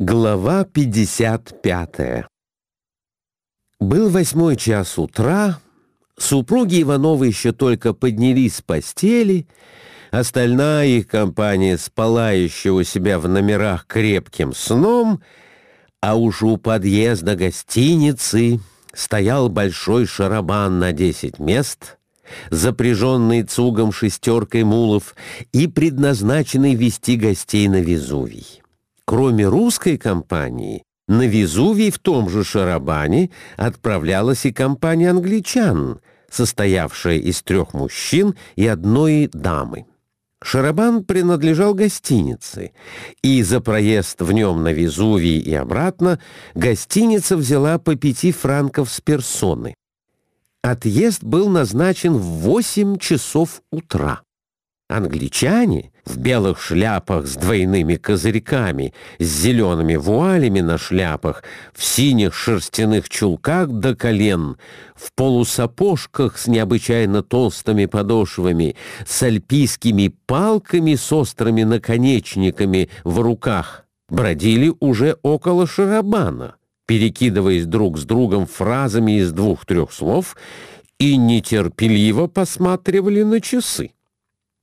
Глава 55 Был восьмой час утра, супруги Ивановы еще только поднялись с постели, остальная их компания спала еще у себя в номерах крепким сном, а уж у подъезда гостиницы стоял большой шарабан на десять мест, запряженный цугом шестеркой мулов и предназначенный вести гостей на Везувий. Кроме русской компании, на Везувий в том же Шарабане отправлялась и компания англичан, состоявшая из трех мужчин и одной дамы. Шарабан принадлежал гостинице, и за проезд в нем на Везувий и обратно гостиница взяла по пяти франков с персоны. Отъезд был назначен в восемь часов утра. Англичане в белых шляпах с двойными козырьками, с зелеными вуалями на шляпах, в синих шерстяных чулках до колен, в полусапожках с необычайно толстыми подошвами, с альпийскими палками с острыми наконечниками в руках, бродили уже около Шарабана, перекидываясь друг с другом фразами из двух-трех слов и нетерпеливо посматривали на часы.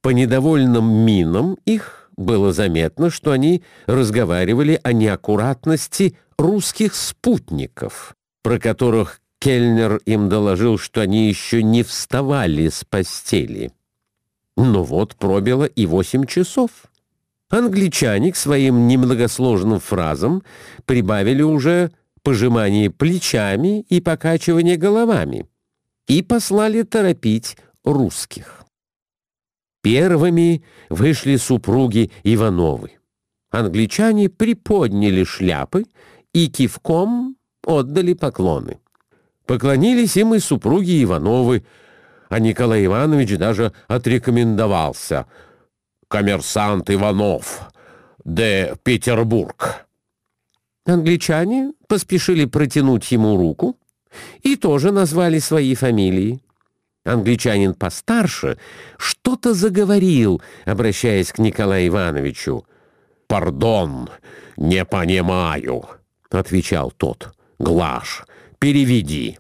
По недовольным минам их было заметно, что они разговаривали о неаккуратности русских спутников, про которых Кельнер им доложил, что они еще не вставали с постели. Но вот пробило и восемь часов. Англичане к своим немногосложным фразам прибавили уже пожимание плечами и покачивание головами и послали торопить русских. Первыми вышли супруги Ивановы. Англичане приподняли шляпы и кивком отдали поклоны. Поклонились им и супруги Ивановы, а Николай Иванович даже отрекомендовался. «Коммерсант Иванов, де Петербург». Англичане поспешили протянуть ему руку и тоже назвали свои фамилии. Англичанин постарше что-то заговорил, обращаясь к Николаю Ивановичу. «Пардон, не понимаю», — отвечал тот. «Глаш, переведи».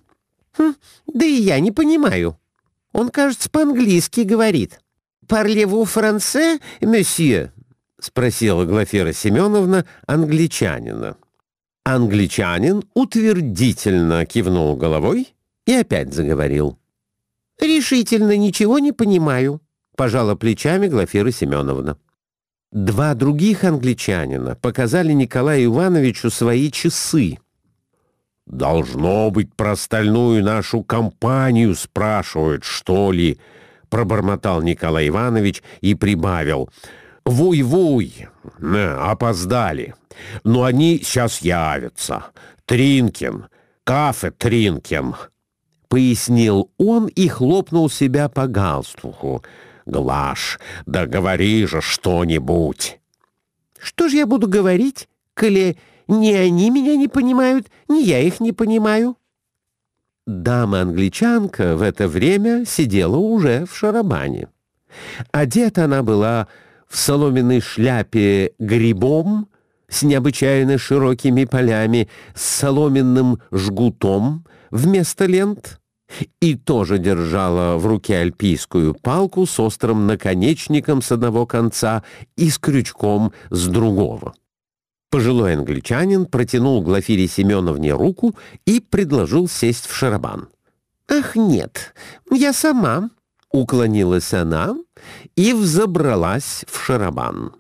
Хм, «Да и я не понимаю. Он, кажется, по-английски говорит. «Парлеву франце, месье?» — спросила Глафира Семеновна англичанина. Англичанин утвердительно кивнул головой и опять заговорил. «Решительно ничего не понимаю», — пожала плечами Глафира Семеновна. Два других англичанина показали Николаю Ивановичу свои часы. «Должно быть, про остальную нашу компанию спрашивают, что ли?» — пробормотал Николай Иванович и прибавил. «Вуй-вуй! Опоздали. Но они сейчас явятся. Тринкин, кафе Тринкин» пояснил он и хлопнул себя по галстуху. «Глаш, да говори же что-нибудь!» «Что ж я буду говорить, коли ни они меня не понимают, ни я их не понимаю?» Дама-англичанка в это время сидела уже в шарабане. Одета она была в соломенной шляпе грибом с необычайно широкими полями, с соломенным жгутом вместо лент — и тоже держала в руке альпийскую палку с острым наконечником с одного конца и с крючком с другого. Пожилой англичанин протянул Глафире Семеновне руку и предложил сесть в шарабан. «Ах, нет, я сама», — уклонилась она и взобралась в шарабан.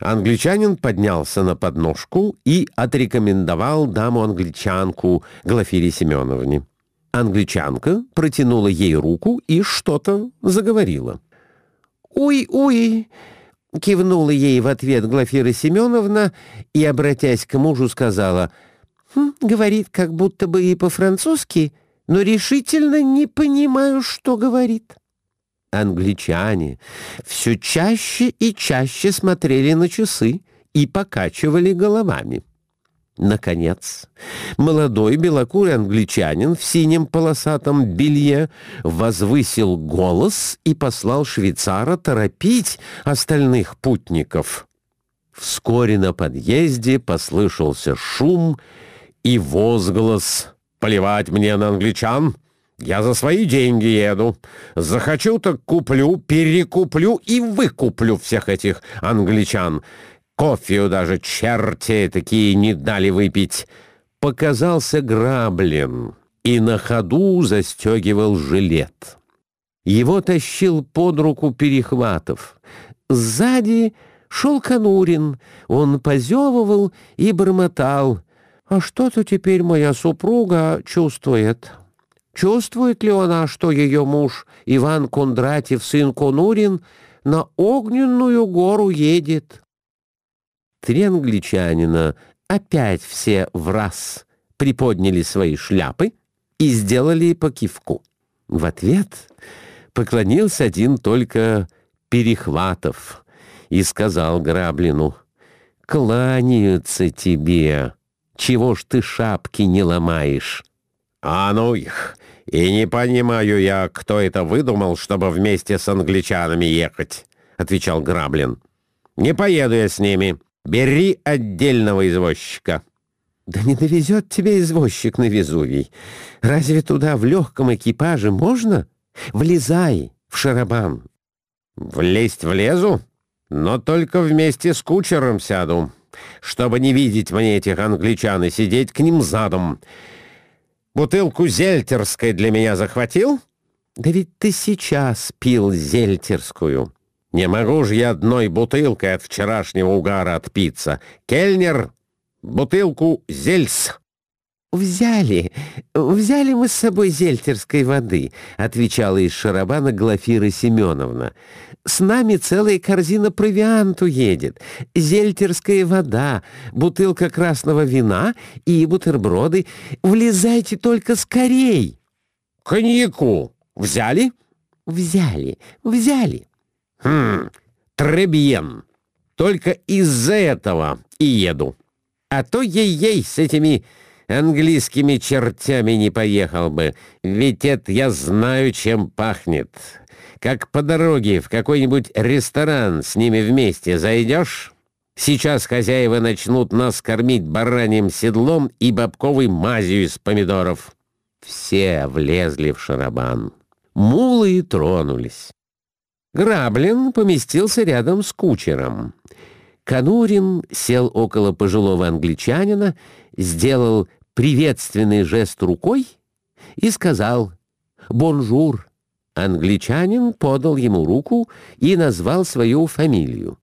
Англичанин поднялся на подножку и отрекомендовал даму-англичанку Глафире Семеновне. Англичанка протянула ей руку и что-то заговорила. «Уй-уй!» — кивнула ей в ответ Глафира Семеновна и, обратясь к мужу, сказала, хм, «Говорит как будто бы и по-французски, но решительно не понимаю, что говорит». Англичане все чаще и чаще смотрели на часы и покачивали головами. Наконец, молодой белокурый англичанин в синем полосатом белье возвысил голос и послал швейцара торопить остальных путников. Вскоре на подъезде послышался шум и возглас «Плевать мне на англичан! Я за свои деньги еду. Захочу, так куплю, перекуплю и выкуплю всех этих англичан. Кофею даже черти такие не дали выпить». Показался Граблин и на ходу застегивал жилет. Его тащил под руку Перехватов. Сзади шел Конурин. Он позевывал и бормотал. «А что-то теперь моя супруга чувствует». Чувствует ли она, что ее муж Иван Кондратьев, сын Конурин, на огненную гору едет? Три англичанина опять все в раз приподняли свои шляпы и сделали по кивку. В ответ поклонился один только Перехватов и сказал Граблину, «Кланяются тебе, чего ж ты шапки не ломаешь?» «А ну их! И не понимаю я, кто это выдумал, чтобы вместе с англичанами ехать», — отвечал Граблин. «Не поеду я с ними. Бери отдельного извозчика». «Да не довезет тебя извозчик на Везувий. Разве туда в легком экипаже можно? Влезай в шарабан». «Влезть влезу, но только вместе с кучером сяду, чтобы не видеть мне этих англичан и сидеть к ним задом. Бутылку зельтерской для меня захватил?» «Да ведь ты сейчас пил зельтерскую». «Не могу же я одной бутылкой от вчерашнего угара отпиться. Кельнер, бутылку зельс». «Взяли, взяли мы с собой зельтерской воды», — отвечала из шарабана Глафира Семеновна. «С нами целая корзина провианту едет, зельтерская вода, бутылка красного вина и бутерброды. Влезайте только скорей!» «Коньяку взяли?» «Взяли, взяли». «Хм, требьен. Только из-за этого и еду. А то ей-ей с этими английскими чертями не поехал бы, ведь это я знаю, чем пахнет. Как по дороге в какой-нибудь ресторан с ними вместе зайдешь, сейчас хозяева начнут нас кормить бараньим седлом и бобковой мазью из помидоров». Все влезли в шарабан. Мулы тронулись. Граблин поместился рядом с кучером. Канурин сел около пожилого англичанина, сделал приветственный жест рукой и сказал «Bonjour». Англичанин подал ему руку и назвал свою фамилию.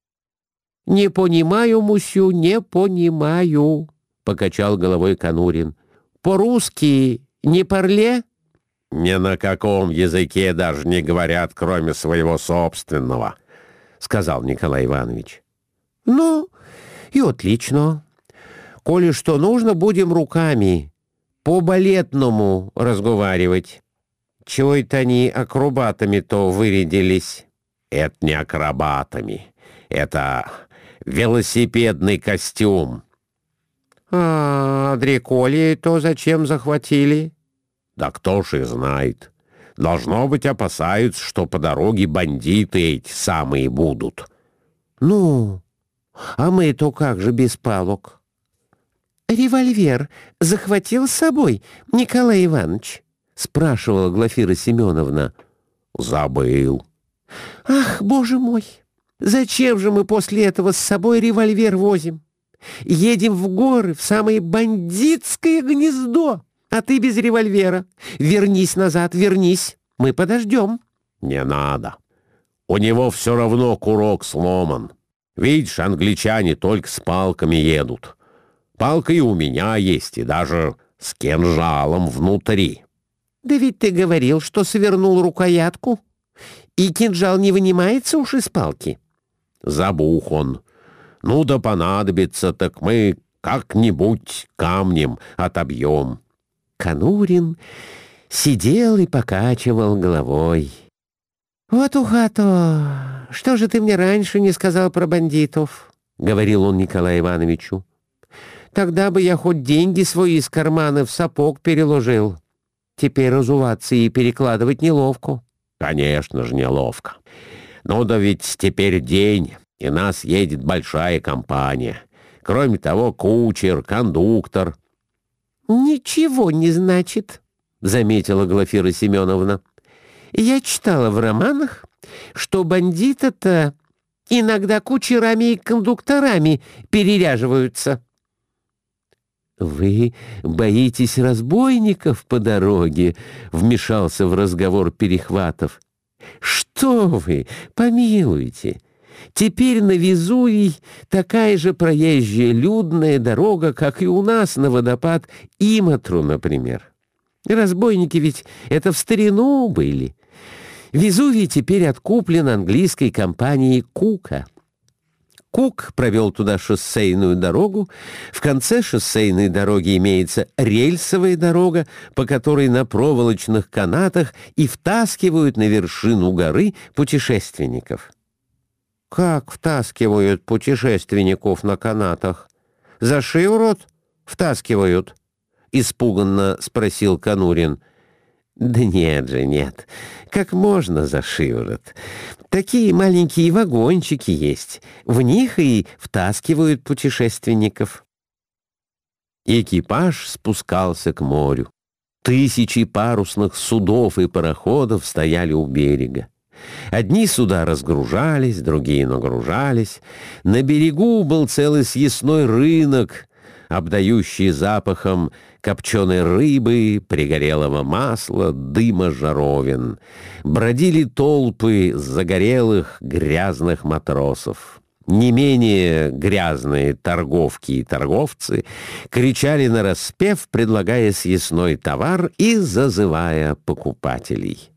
«Не понимаю, мусю, не понимаю», — покачал головой Канурин. «По-русски не парле?» «Ни на каком языке даже не говорят, кроме своего собственного», — сказал Николай Иванович. «Ну, и отлично. Коли что нужно, будем руками, по-балетному разговаривать. Чего это они акробатами-то вырядились?» «Это не акробатами. Это велосипедный костюм». «А Дреколи то зачем захватили?» «Да кто ж и знает. Должно быть, опасаются, что по дороге бандиты эти самые будут». «Ну, а мы-то как же без палок?» «Револьвер захватил с собой, Николай Иванович?» — спрашивала Глафира Семеновна. «Забыл». «Ах, боже мой! Зачем же мы после этого с собой револьвер возим? Едем в горы, в самое бандитское гнездо, а ты без револьвера. Вернись назад, вернись, мы подождем». «Не надо. У него все равно курок сломан. Видишь, англичане только с палками едут». Палка и у меня есть, и даже с кинжалом внутри. Да ведь ты говорил, что свернул рукоятку, и кинжал не вынимается уж из палки. Забух он. Ну да понадобится, так мы как-нибудь камнем отобьем. Канурин сидел и покачивал головой. «Вот уха-то! Что же ты мне раньше не сказал про бандитов?» — говорил он Николаю Ивановичу. Тогда бы я хоть деньги свои из кармана в сапог переложил. Теперь разуваться и перекладывать неловко. Конечно же, неловко. Ну да ведь теперь день, и нас едет большая компания. Кроме того, кучер, кондуктор». «Ничего не значит», — заметила Глафира Семеновна. «Я читала в романах, что бандиты-то иногда кучерами и кондукторами переряживаются». «Вы боитесь разбойников по дороге?» — вмешался в разговор Перехватов. «Что вы, помилуйте! Теперь на Везувий такая же проезжая людная дорога, как и у нас на водопад Иматру, например. Разбойники ведь это в старину были. Везувий теперь откуплен английской компанией «Кука». Кук провел туда шоссейную дорогу. В конце шоссейной дороги имеется рельсовая дорога, по которой на проволочных канатах и втаскивают на вершину горы путешественников. «Как втаскивают путешественников на канатах? За шиворот втаскивают?» — испуганно спросил Конурин. «Да нет же, нет. Как можно за шиворот? Такие маленькие вагончики есть. В них и втаскивают путешественников». Экипаж спускался к морю. Тысячи парусных судов и пароходов стояли у берега. Одни суда разгружались, другие нагружались. На берегу был целый съестной рынок, обдающий запахом копченой рыбы, пригорелого масла, дыма жаровин. Бродили толпы загорелых грязных матросов. Не менее грязные торговки и торговцы кричали на распев, предлагая съестной товар и зазывая покупателей.